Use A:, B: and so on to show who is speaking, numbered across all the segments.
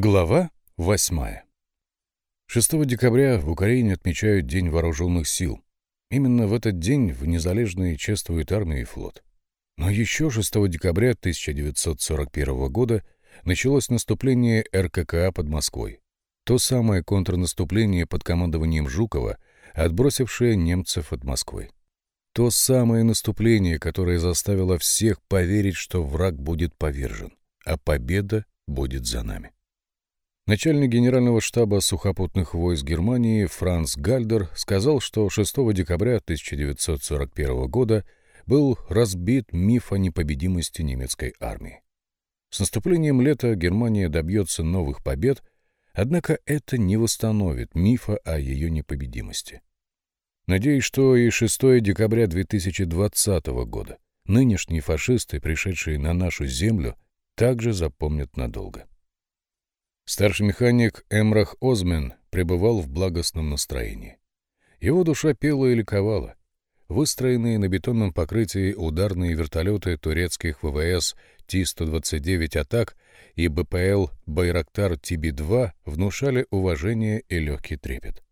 A: Глава 8. 6 декабря в Украине отмечают День вооруженных сил. Именно в этот день в Незалежной чествуют армию и флот. Но еще 6 декабря 1941 года началось наступление РККА под Москвой. То самое контрнаступление под командованием Жукова, отбросившее немцев от Москвы. То самое наступление, которое заставило всех поверить, что враг будет повержен, а победа будет за нами. Начальник генерального штаба сухопутных войск Германии Франц Гальдер сказал, что 6 декабря 1941 года был разбит миф о непобедимости немецкой армии. С наступлением лета Германия добьется новых побед, однако это не восстановит мифа о ее непобедимости. Надеюсь, что и 6 декабря 2020 года нынешние фашисты, пришедшие на нашу землю, также запомнят надолго. Старший механик Эмрах Озмен пребывал в благостном настроении. Его душа пела и ликовала. Выстроенные на бетонном покрытии ударные вертолеты турецких ВВС Ти-129 «Атак» и БПЛ «Байрактар ТБ-2» внушали уважение и легкий трепет.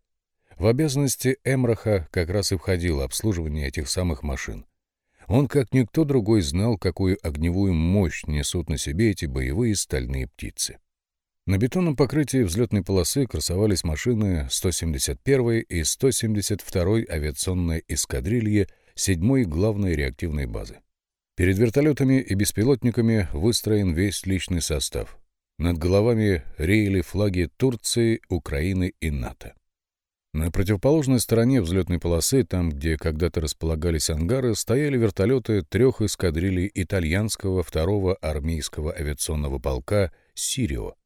A: В обязанности Эмраха как раз и входило обслуживание этих самых машин. Он, как никто другой, знал, какую огневую мощь несут на себе эти боевые стальные птицы. На бетонном покрытии взлетной полосы красовались машины 171 и 172 авиационной эскадрильи 7-й главной реактивной базы. Перед вертолетами и беспилотниками выстроен весь личный состав. Над головами реяли флаги Турции, Украины и НАТО. На противоположной стороне взлетной полосы, там, где когда-то располагались ангары, стояли вертолеты трех эскадрилей итальянского второго армейского авиационного полка «Сирио»,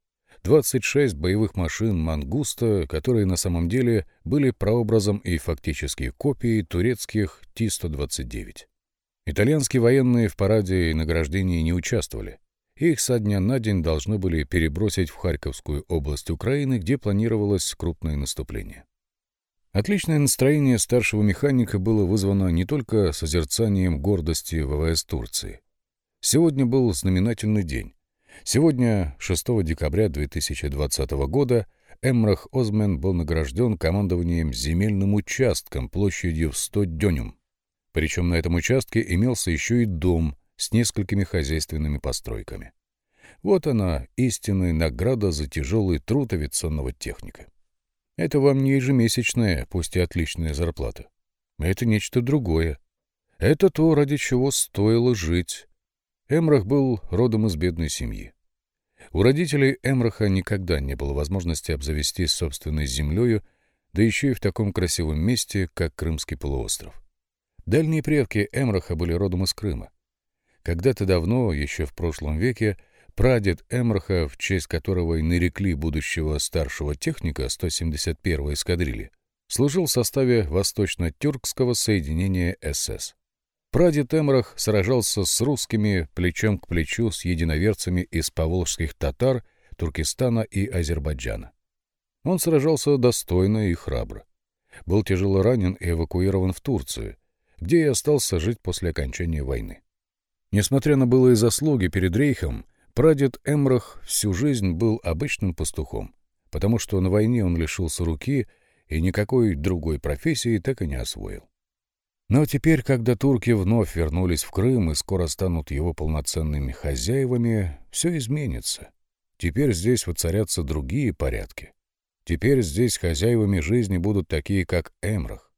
A: 26 боевых машин «Мангуста», которые на самом деле были прообразом и фактически копией турецких Ти-129. Итальянские военные в параде и награждении не участвовали. Их со дня на день должны были перебросить в Харьковскую область Украины, где планировалось крупное наступление. Отличное настроение старшего механика было вызвано не только созерцанием гордости ВВС Турции. Сегодня был знаменательный день. Сегодня, 6 декабря 2020 года, Эмрах Озмен был награжден командованием земельным участком площадью в 100 дюнюм. Причем на этом участке имелся еще и дом с несколькими хозяйственными постройками. Вот она, истинная награда за тяжелый труд авиационного техника. Это вам не ежемесячная, пусть и отличная зарплата. Это нечто другое. Это то, ради чего стоило жить, Эмрах был родом из бедной семьи. У родителей Эмраха никогда не было возможности обзавестись собственной землею, да еще и в таком красивом месте, как Крымский полуостров. Дальние предки Эмраха были родом из Крыма. Когда-то давно, еще в прошлом веке, прадед Эмраха, в честь которого и нарекли будущего старшего техника 171-й эскадрильи, служил в составе восточно-тюркского соединения СС. Прадед Эмрах сражался с русскими плечом к плечу с единоверцами из поволжских татар, Туркестана и Азербайджана. Он сражался достойно и храбро. Был тяжело ранен и эвакуирован в Турцию, где и остался жить после окончания войны. Несмотря на былые заслуги перед Рейхом, прадед Эмрах всю жизнь был обычным пастухом, потому что на войне он лишился руки и никакой другой профессии так и не освоил. Но теперь, когда турки вновь вернулись в Крым и скоро станут его полноценными хозяевами, все изменится. Теперь здесь воцарятся другие порядки. Теперь здесь хозяевами жизни будут такие, как Эмрах.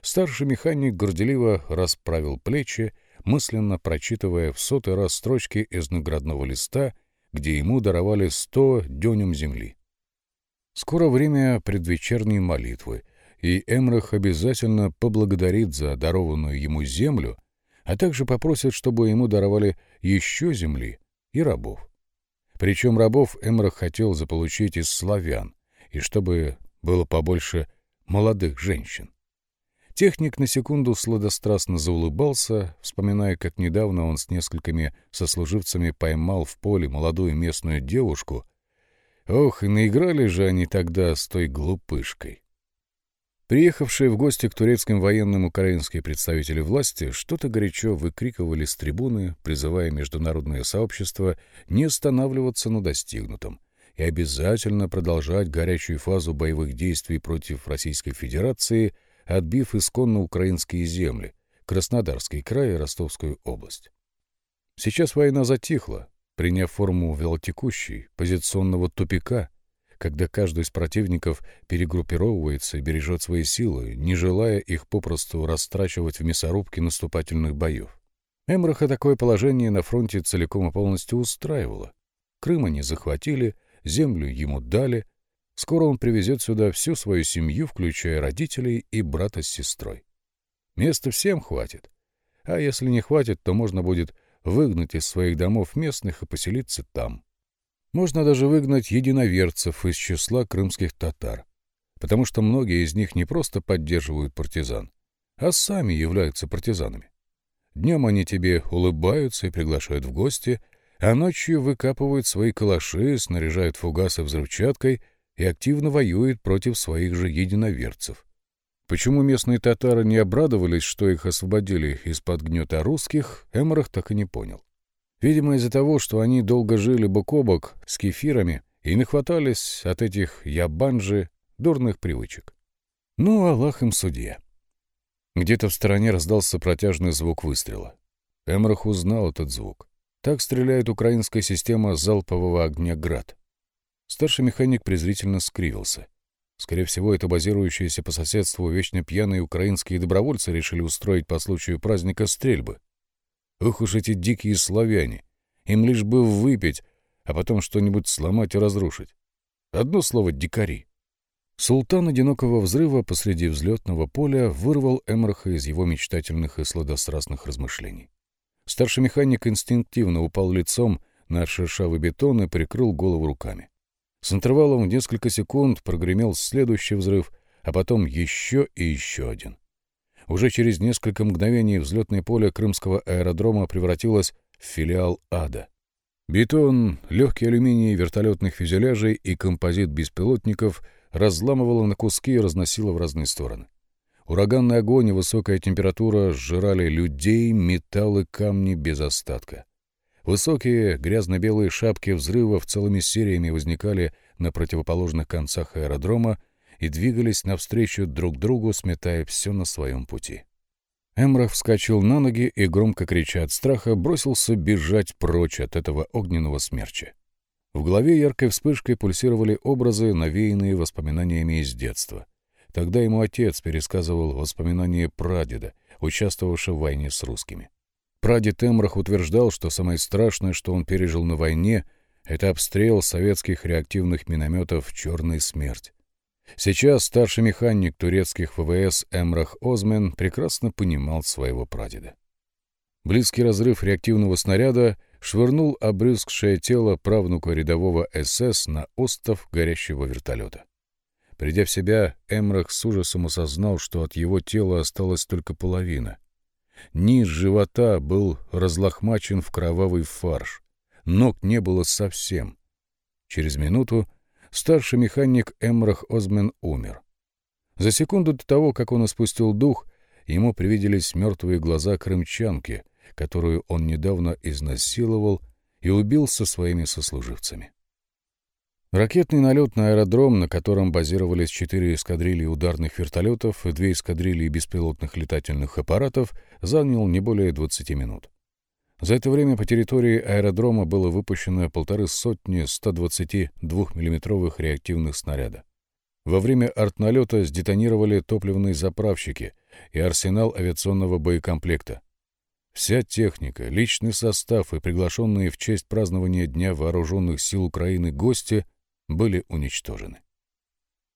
A: Старший механик горделиво расправил плечи, мысленно прочитывая в сотый раз строчки из наградного листа, где ему даровали сто дюнем земли. Скоро время предвечерней молитвы — и Эмрах обязательно поблагодарит за дарованную ему землю, а также попросит, чтобы ему даровали еще земли и рабов. Причем рабов Эмрах хотел заполучить из славян, и чтобы было побольше молодых женщин. Техник на секунду сладострастно заулыбался, вспоминая, как недавно он с несколькими сослуживцами поймал в поле молодую местную девушку. Ох, и наиграли же они тогда с той глупышкой. Приехавшие в гости к турецким военным украинские представители власти что-то горячо выкрикивали с трибуны, призывая международное сообщество не останавливаться на достигнутом и обязательно продолжать горячую фазу боевых действий против Российской Федерации, отбив исконно украинские земли, Краснодарский край и Ростовскую область. Сейчас война затихла, приняв форму велотекущей, позиционного тупика, когда каждый из противников перегруппировывается и бережет свои силы, не желая их попросту растрачивать в мясорубке наступательных боев. Эмраха такое положение на фронте целиком и полностью устраивало. Крым они захватили, землю ему дали. Скоро он привезет сюда всю свою семью, включая родителей и брата с сестрой. Места всем хватит. А если не хватит, то можно будет выгнать из своих домов местных и поселиться там. Можно даже выгнать единоверцев из числа крымских татар, потому что многие из них не просто поддерживают партизан, а сами являются партизанами. Днем они тебе улыбаются и приглашают в гости, а ночью выкапывают свои калаши, снаряжают фугасы взрывчаткой и активно воюют против своих же единоверцев. Почему местные татары не обрадовались, что их освободили из-под гнета русских, Эморах так и не понял. Видимо, из-за того, что они долго жили бок о бок с кефирами и нахватались от этих ябанжи дурных привычек. Ну, Аллах им судья. Где-то в стороне раздался протяжный звук выстрела. Эмрах узнал этот звук. Так стреляет украинская система залпового огня «Град». Старший механик презрительно скривился. Скорее всего, это базирующиеся по соседству вечно пьяные украинские добровольцы решили устроить по случаю праздника стрельбы. Ох уж эти дикие славяне! Им лишь бы выпить, а потом что-нибудь сломать и разрушить. Одно слово — дикари. Султан одинокого взрыва посреди взлетного поля вырвал Эмраха из его мечтательных и сладострастных размышлений. Старший механик инстинктивно упал лицом на шершавый бетон и прикрыл голову руками. С интервалом в несколько секунд прогремел следующий взрыв, а потом еще и еще один. Уже через несколько мгновений взлетное поле крымского аэродрома превратилось в филиал ада. Бетон, легкий алюминий вертолетных фюзеляжей и композит беспилотников разламывало на куски и разносило в разные стороны. Ураганный огонь и высокая температура сжирали людей, металл и камни без остатка. Высокие грязно-белые шапки взрывов целыми сериями возникали на противоположных концах аэродрома, и двигались навстречу друг другу, сметая все на своем пути. Эмрах вскочил на ноги и, громко крича от страха, бросился бежать прочь от этого огненного смерча. В голове яркой вспышкой пульсировали образы, навеянные воспоминаниями из детства. Тогда ему отец пересказывал воспоминания прадеда, участвовавшего в войне с русскими. Прадед Эмрах утверждал, что самое страшное, что он пережил на войне, это обстрел советских реактивных минометов «Черная смерть». Сейчас старший механик турецких ВВС Эмрах Озмен прекрасно понимал своего прадеда. Близкий разрыв реактивного снаряда швырнул обрызгшее тело правнука рядового СС на остов горящего вертолета. Придя в себя, Эмрах с ужасом осознал, что от его тела осталась только половина. Низ живота был разлохмачен в кровавый фарш. Ног не было совсем. Через минуту старший механик Эмрах Озмен умер. За секунду до того, как он испустил дух, ему привиделись мертвые глаза крымчанки, которую он недавно изнасиловал и убил со своими сослуживцами. Ракетный налет на аэродром, на котором базировались четыре эскадрильи ударных вертолетов и две эскадрильи беспилотных летательных аппаратов, занял не более 20 минут. За это время по территории аэродрома было выпущено полторы сотни 122 миллиметровых реактивных снаряда. Во время артналета сдетонировали топливные заправщики и арсенал авиационного боекомплекта. Вся техника, личный состав и приглашенные в честь празднования Дня Вооруженных сил Украины гости были уничтожены.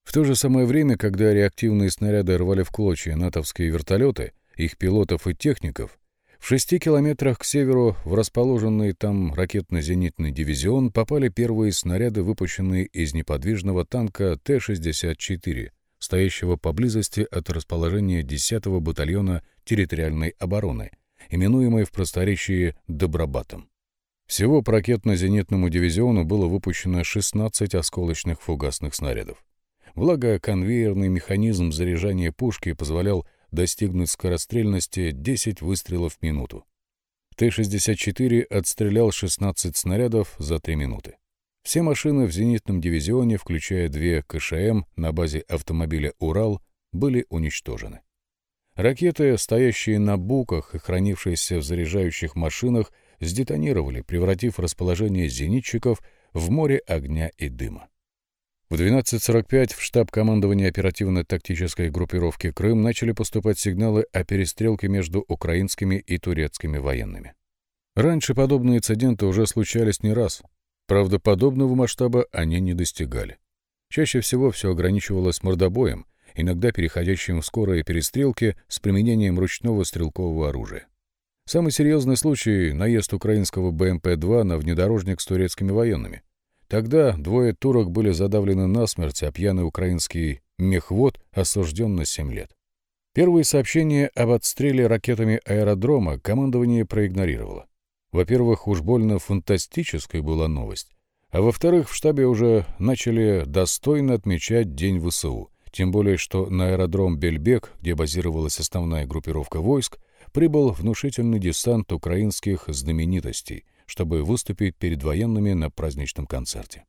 A: В то же самое время, когда реактивные снаряды рвали в клочья натовские вертолеты, их пилотов и техников, в шести километрах к северу в расположенный там ракетно-зенитный дивизион попали первые снаряды, выпущенные из неподвижного танка Т-64, стоящего поблизости от расположения 10-го батальона территориальной обороны, именуемой в просторечии Добробатом. Всего по ракетно-зенитному дивизиону было выпущено 16 осколочных фугасных снарядов. Благо, конвейерный механизм заряжания пушки позволял достигнуть скорострельности 10 выстрелов в минуту. Т-64 отстрелял 16 снарядов за 3 минуты. Все машины в зенитном дивизионе, включая две КШМ на базе автомобиля «Урал», были уничтожены. Ракеты, стоящие на буках и хранившиеся в заряжающих машинах, сдетонировали, превратив расположение зенитчиков в море огня и дыма. В 12.45 в штаб командования оперативно-тактической группировки «Крым» начали поступать сигналы о перестрелке между украинскими и турецкими военными. Раньше подобные инциденты уже случались не раз. Правда, подобного масштаба они не достигали. Чаще всего все ограничивалось мордобоем, иногда переходящим в скорые перестрелки с применением ручного стрелкового оружия. Самый серьезный случай — наезд украинского БМП-2 на внедорожник с турецкими военными. Тогда двое турок были задавлены насмерть, а пьяный украинский мехвод осужден на 7 лет. Первые сообщения об отстреле ракетами аэродрома командование проигнорировало. Во-первых, уж больно фантастической была новость. А во-вторых, в штабе уже начали достойно отмечать День ВСУ. Тем более, что на аэродром Бельбек, где базировалась основная группировка войск, прибыл внушительный десант украинских знаменитостей — чтобы выступить перед военными на праздничном концерте.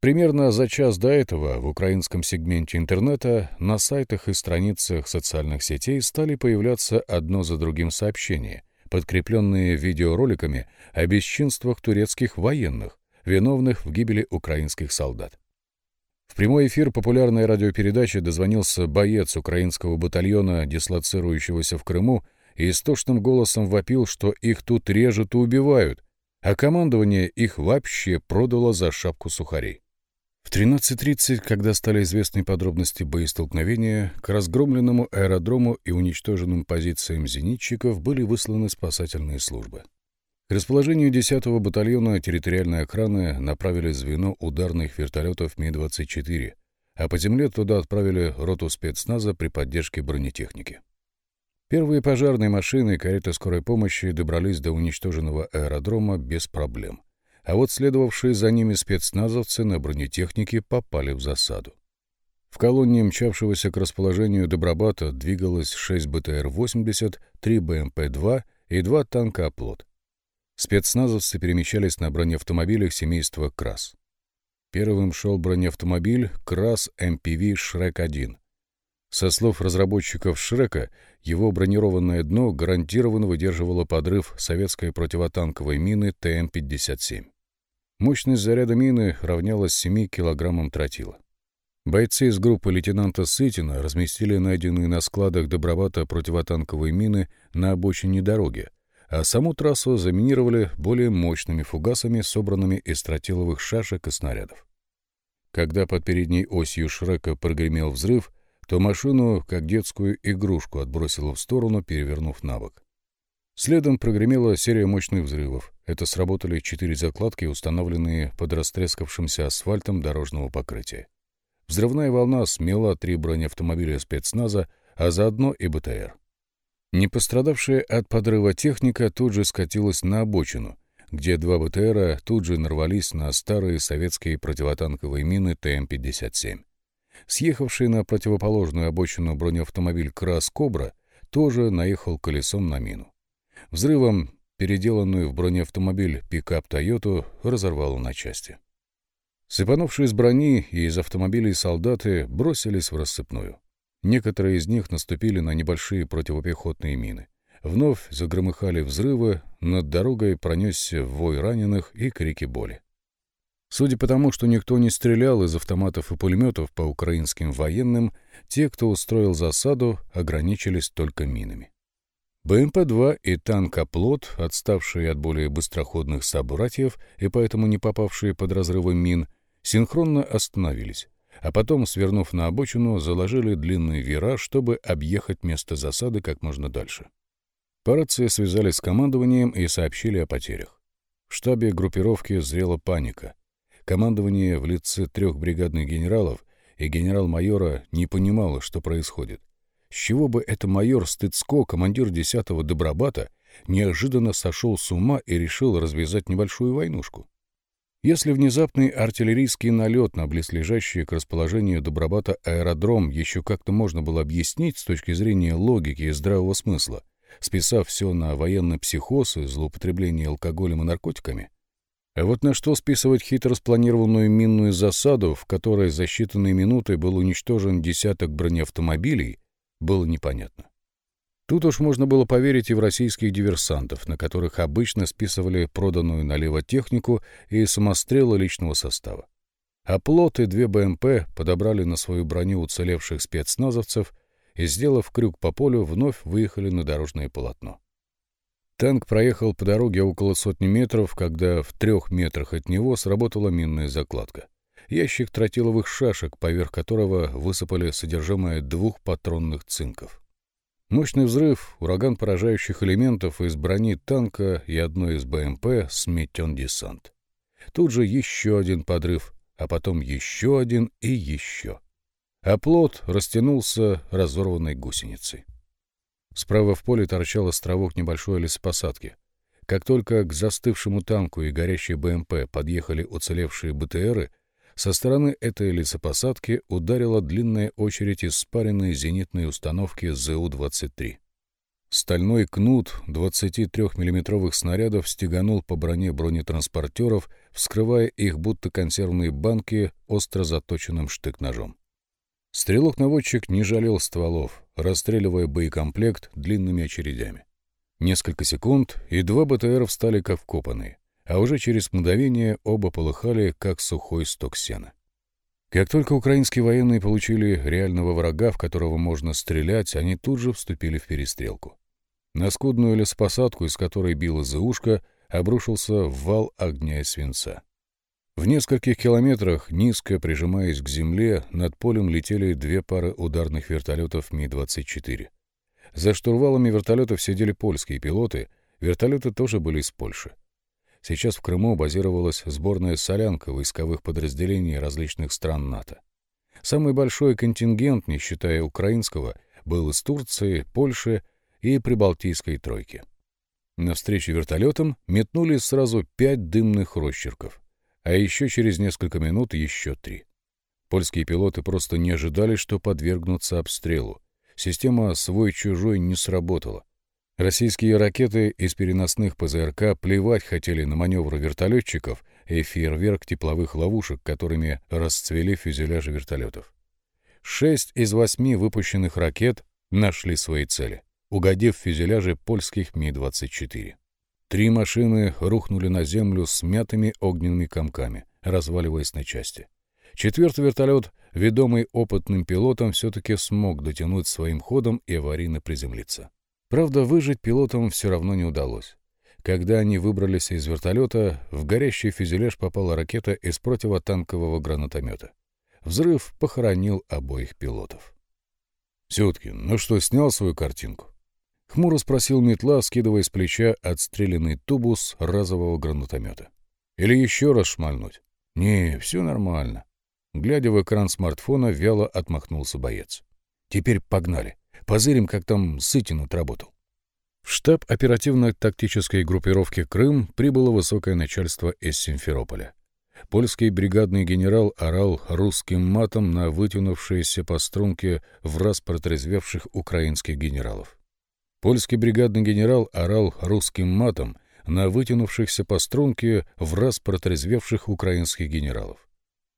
A: Примерно за час до этого в украинском сегменте интернета на сайтах и страницах социальных сетей стали появляться одно за другим сообщения, подкрепленные видеороликами о бесчинствах турецких военных, виновных в гибели украинских солдат. В прямой эфир популярной радиопередачи дозвонился боец украинского батальона, дислоцирующегося в Крыму, и истошным голосом вопил, что их тут режут и убивают, а командование их вообще продало за шапку сухарей. В 13.30, когда стали известны подробности боестолкновения, к разгромленному аэродрому и уничтоженным позициям зенитчиков были высланы спасательные службы. К расположению 10-го батальона территориальной охраны направили звено ударных вертолетов Ми-24, а по земле туда отправили роту спецназа при поддержке бронетехники. Первые пожарные машины и кареты скорой помощи добрались до уничтоженного аэродрома без проблем. А вот следовавшие за ними спецназовцы на бронетехнике попали в засаду. В колонне мчавшегося к расположению Добробата двигалось 6 БТР-80, 3 БМП-2 и 2 танка «Оплот». Спецназовцы перемещались на бронеавтомобилях семейства «Крас». Первым шел бронеавтомобиль «Крас МПВ Шрек-1», со слов разработчиков Шрека, его бронированное дно гарантированно выдерживало подрыв советской противотанковой мины ТМ-57. Мощность заряда мины равнялась 7 килограммам тротила. Бойцы из группы лейтенанта Сытина разместили найденные на складах добровато противотанковые мины на обочине дороги, а саму трассу заминировали более мощными фугасами, собранными из тротиловых шашек и снарядов. Когда под передней осью Шрека прогремел взрыв, то машину, как детскую игрушку, отбросило в сторону, перевернув на бок. Следом прогремела серия мощных взрывов. Это сработали четыре закладки, установленные под растрескавшимся асфальтом дорожного покрытия. Взрывная волна смела три бронеавтомобиля спецназа, а заодно и БТР. Не пострадавшая от подрыва техника тут же скатилась на обочину, где два БТРа тут же нарвались на старые советские противотанковые мины ТМ-57. Съехавший на противоположную обочину бронеавтомобиль «Крас Кобра» тоже наехал колесом на мину. Взрывом переделанную в бронеавтомобиль пикап «Тойоту» разорвало на части. Сыпанувшие из брони и из автомобилей солдаты бросились в рассыпную. Некоторые из них наступили на небольшие противопехотные мины. Вновь загромыхали взрывы, над дорогой пронесся вой раненых и крики боли. Судя по тому, что никто не стрелял из автоматов и пулеметов по украинским военным, те, кто устроил засаду, ограничились только минами. БМП-2 и танк «Оплот», отставшие от более быстроходных собратьев и поэтому не попавшие под разрывы мин, синхронно остановились, а потом, свернув на обочину, заложили длинный вираж, чтобы объехать место засады как можно дальше. По рации связались с командованием и сообщили о потерях. В штабе группировки зрела паника — Командование в лице трех бригадных генералов и генерал-майора не понимало, что происходит. С чего бы это майор Стыцко, командир 10-го Добробата, неожиданно сошел с ума и решил развязать небольшую войнушку? Если внезапный артиллерийский налет на близлежащий к расположению Добробата аэродром еще как-то можно было объяснить с точки зрения логики и здравого смысла, списав все на военный психоз и злоупотребление алкоголем и наркотиками, А вот на что списывать хитро спланированную минную засаду, в которой за считанные минуты был уничтожен десяток бронеавтомобилей, было непонятно. Тут уж можно было поверить и в российских диверсантов, на которых обычно списывали проданную налево технику и самострелы личного состава. А плот и две БМП подобрали на свою броню уцелевших спецназовцев и, сделав крюк по полю, вновь выехали на дорожное полотно. Танк проехал по дороге около сотни метров, когда в трех метрах от него сработала минная закладка. Ящик тротиловых шашек, поверх которого высыпали содержимое двух патронных цинков. Мощный взрыв, ураган поражающих элементов из брони танка и одной из БМП сметен десант. Тут же еще один подрыв, а потом еще один и еще. Плод растянулся разорванной гусеницей. Справа в поле торчал островок небольшой лесопосадки. Как только к застывшему танку и горящей БМП подъехали уцелевшие БТРы, со стороны этой лесопосадки ударила длинная очередь из спаренной зенитной установки ЗУ-23. Стальной кнут 23-миллиметровых снарядов стеганул по броне бронетранспортеров, вскрывая их будто консервные банки остро заточенным штык-ножом. Стрелок-наводчик не жалел стволов, расстреливая боекомплект длинными очередями. Несколько секунд, и два БТР встали как вкопанные, а уже через мгновение оба полыхали, как сухой сток сена. Как только украинские военные получили реального врага, в которого можно стрелять, они тут же вступили в перестрелку. На скудную лесопосадку, из которой било за ушко, обрушился вал огня и свинца. В нескольких километрах, низко прижимаясь к земле, над полем летели две пары ударных вертолетов Ми-24. За штурвалами вертолетов сидели польские пилоты, вертолеты тоже были из Польши. Сейчас в Крыму базировалась сборная солянка войсковых подразделений различных стран НАТО. Самый большой контингент, не считая украинского, был из Турции, Польши и Прибалтийской тройки. На встречу вертолетам метнули сразу пять дымных росчерков — а еще через несколько минут еще три. Польские пилоты просто не ожидали, что подвергнутся обстрелу. Система «свой-чужой» не сработала. Российские ракеты из переносных ПЗРК плевать хотели на маневры вертолетчиков и фейерверк тепловых ловушек, которыми расцвели фюзеляжи вертолетов. Шесть из восьми выпущенных ракет нашли свои цели, угодив в фюзеляжи польских Ми-24. Три машины рухнули на землю с мятыми огненными комками, разваливаясь на части. Четвертый вертолет, ведомый опытным пилотом, все-таки смог дотянуть своим ходом и аварийно приземлиться. Правда, выжить пилотам все равно не удалось. Когда они выбрались из вертолета, в горящий фюзеляж попала ракета из противотанкового гранатомета. Взрыв похоронил обоих пилотов. «Сюткин, ну что, снял свою картинку?» — хмуро спросил метла, скидывая с плеча отстрелянный тубус разового гранатомета. «Или еще раз шмальнуть?» «Не, все нормально». Глядя в экран смартфона, вяло отмахнулся боец. «Теперь погнали. Позырим, как там Сытин отработал». В штаб оперативно-тактической группировки «Крым» прибыло высокое начальство из Симферополя. Польский бригадный генерал орал русским матом на вытянувшиеся по струнке в раз протрезвевших украинских генералов. Польский бригадный генерал орал русским матом на вытянувшихся по струнке в раз протрезвевших украинских генералов.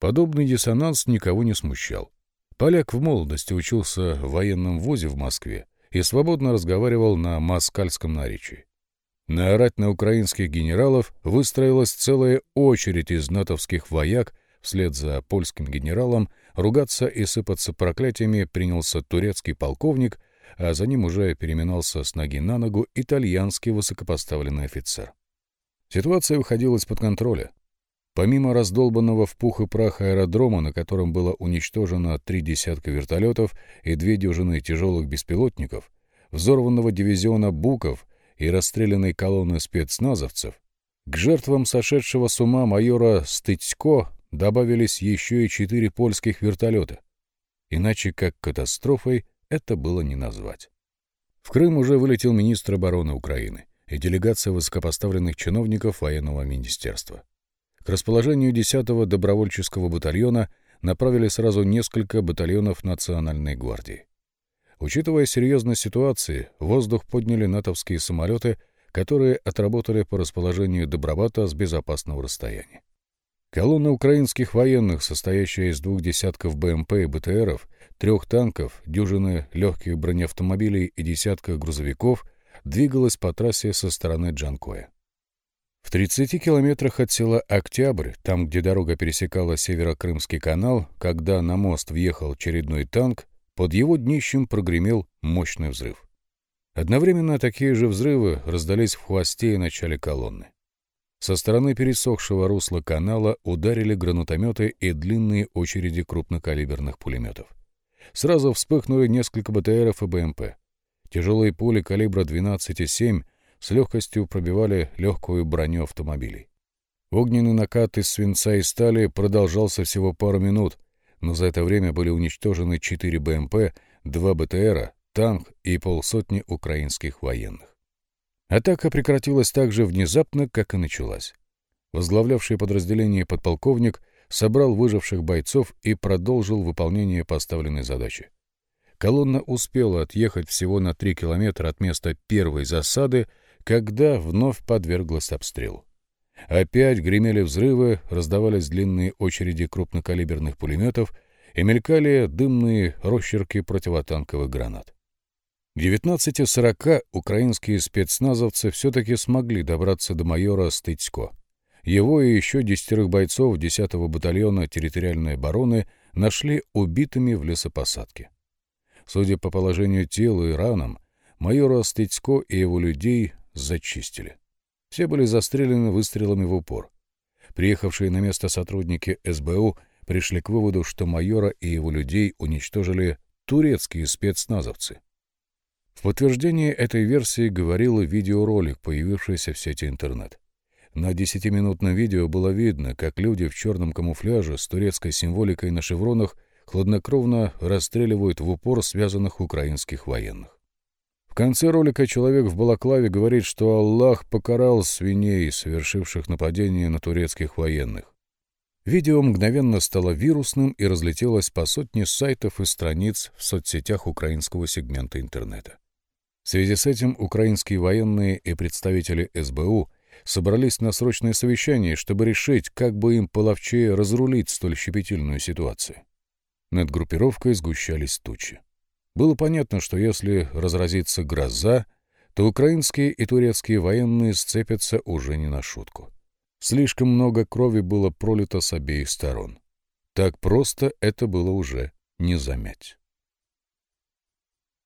A: Подобный диссонанс никого не смущал. Поляк в молодости учился в военном вузе в Москве и свободно разговаривал на москальском наречии. Наорать на украинских генералов выстроилась целая очередь из натовских вояк, вслед за польским генералом ругаться и сыпаться проклятиями принялся турецкий полковник а за ним уже переминался с ноги на ногу итальянский высокопоставленный офицер. Ситуация выходила из-под контроля. Помимо раздолбанного в пух и прах аэродрома, на котором было уничтожено три десятка вертолетов и две дюжины тяжелых беспилотников, взорванного дивизиона «Буков» и расстрелянной колонны спецназовцев, к жертвам сошедшего с ума майора Стыцко добавились еще и четыре польских вертолета. Иначе как катастрофой это было не назвать. В Крым уже вылетел министр обороны Украины и делегация высокопоставленных чиновников военного министерства. К расположению 10-го добровольческого батальона направили сразу несколько батальонов Национальной гвардии. Учитывая серьезность ситуации, воздух подняли натовские самолеты, которые отработали по расположению Добробата с безопасного расстояния. Колонна украинских военных, состоящая из двух десятков БМП и БТРов, трех танков, дюжины легких бронеавтомобилей и десятка грузовиков, двигалась по трассе со стороны Джанкоя. В 30 километрах от села Октябрь, там, где дорога пересекала Северо-Крымский канал, когда на мост въехал очередной танк, под его днищем прогремел мощный взрыв. Одновременно такие же взрывы раздались в хвосте и начале колонны. Со стороны пересохшего русла канала ударили гранатометы и длинные очереди крупнокалиберных пулеметов. Сразу вспыхнули несколько БТРов и БМП. Тяжелые пули калибра 12,7 с легкостью пробивали легкую броню автомобилей. Огненный накат из свинца и стали продолжался всего пару минут, но за это время были уничтожены 4 БМП, 2 БТРа, танк и полсотни украинских военных. Атака прекратилась так же внезапно, как и началась. Возглавлявший подразделение подполковник собрал выживших бойцов и продолжил выполнение поставленной задачи. Колонна успела отъехать всего на три километра от места первой засады, когда вновь подверглась обстрелу. Опять гремели взрывы, раздавались длинные очереди крупнокалиберных пулеметов и мелькали дымные росчерки противотанковых гранат. К 19.40 украинские спецназовцы все-таки смогли добраться до майора Стыцко. Его и еще десятерых бойцов 10-го батальона территориальной обороны нашли убитыми в лесопосадке. Судя по положению тела и ранам, майора Стыцко и его людей зачистили. Все были застрелены выстрелами в упор. Приехавшие на место сотрудники СБУ пришли к выводу, что майора и его людей уничтожили турецкие спецназовцы. В подтверждение этой версии говорил видеоролик, появившийся в сети интернет. На десятиминутном видео было видно, как люди в черном камуфляже с турецкой символикой на шевронах хладнокровно расстреливают в упор связанных украинских военных. В конце ролика человек в балаклаве говорит, что Аллах покарал свиней, совершивших нападение на турецких военных. Видео мгновенно стало вирусным и разлетелось по сотне сайтов и страниц в соцсетях украинского сегмента интернета. В связи с этим украинские военные и представители СБУ собрались на срочное совещание, чтобы решить, как бы им половчее разрулить столь щепетильную ситуацию. Над группировкой сгущались тучи. Было понятно, что если разразится гроза, то украинские и турецкие военные сцепятся уже не на шутку. Слишком много крови было пролито с обеих сторон. Так просто это было уже не замять.